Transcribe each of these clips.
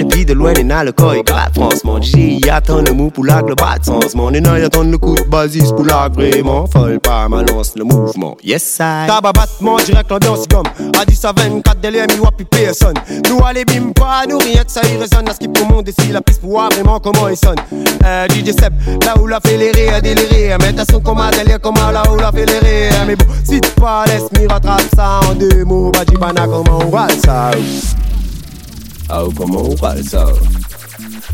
Depuis de loin, les n'a le corps éclate, franchement. J'ai attend le mou pour la le bat sens. Mon et attend le coup de basis pour la vraiment. Folle pas, lance le mouvement. Yes, I. Tabac battement, direct l'ambiance gomme. À 10 à 24 délai, mi plus personne. Nous allez bim pas, nous rien que ça y résonne. À ce qui pour monter si la piste pour voir vraiment comment il sonne. Euh, DJ Seb, là où la les rires, déliré. Mais t'as son coma délire, comment là où la rires. Mais bon, si tu pas laisse mi rattrape ça en deux mots. Pas comment on va ça. Oh, comment on va ça?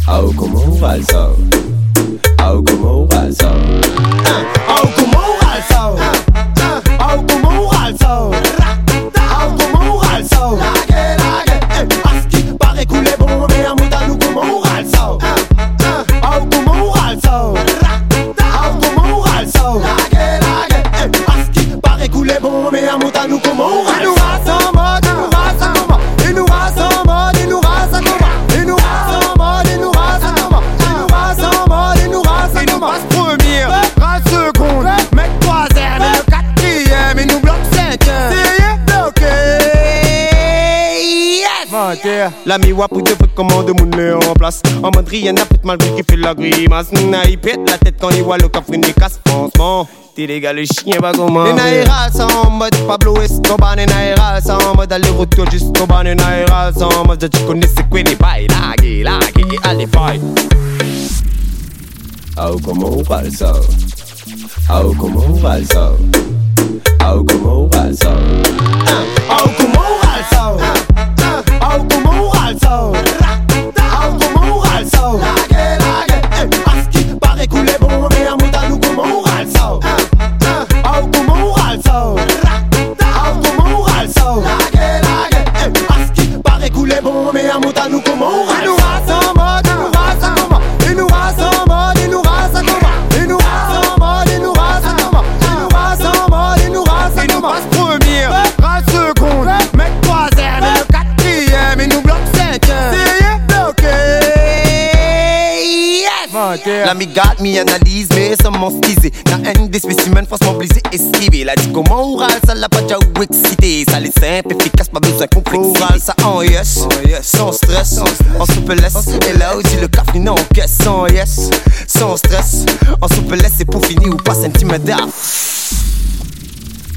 Oh, comment on va ça? Oh, comment on va ça? Oh, comment on va ça? Oh, La mi wap ou de foutre comment de moun le en place. En mode rien fait malgré qu'il fait la grimace. N'a il pète la tête quand il voit le coffre des casse franchement. T'es les gars le chien comment sont en mode Pablo Escobar. Naïras sont en mode aller-retour jusqu'au bas naïras sont en mode tu connais c'est quoi les bails? Allez bye. Oh comment on parle ça? Oh comment on parle ça? Oh comment on parle ça? La mi garde, mi analyse, mais ça m'en skisé. La haine des spécimens, franchement, blisé, esquivé. La dit comment oral, ça l'a pas déjà ou excité. Ça l'est simple, efficace, pas besoin complexe. Oral, ça en yes, sans stress, en souplesse. Et là aussi le café, non, caisse, sans yes, sans stress. En souplesse, c'est pour finir ou pas intimidaire.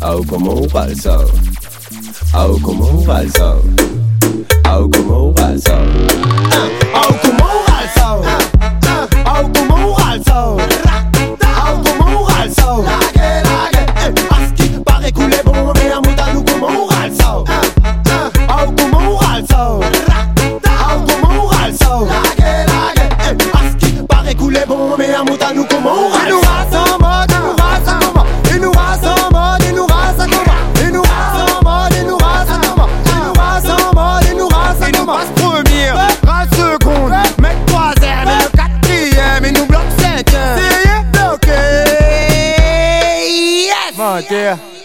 Oh, comment on parle ça? Oh, comment on parle ça? Oh, comment on parle ça? Lague aski pare couler bon mais à muta nous como alzo Yeah.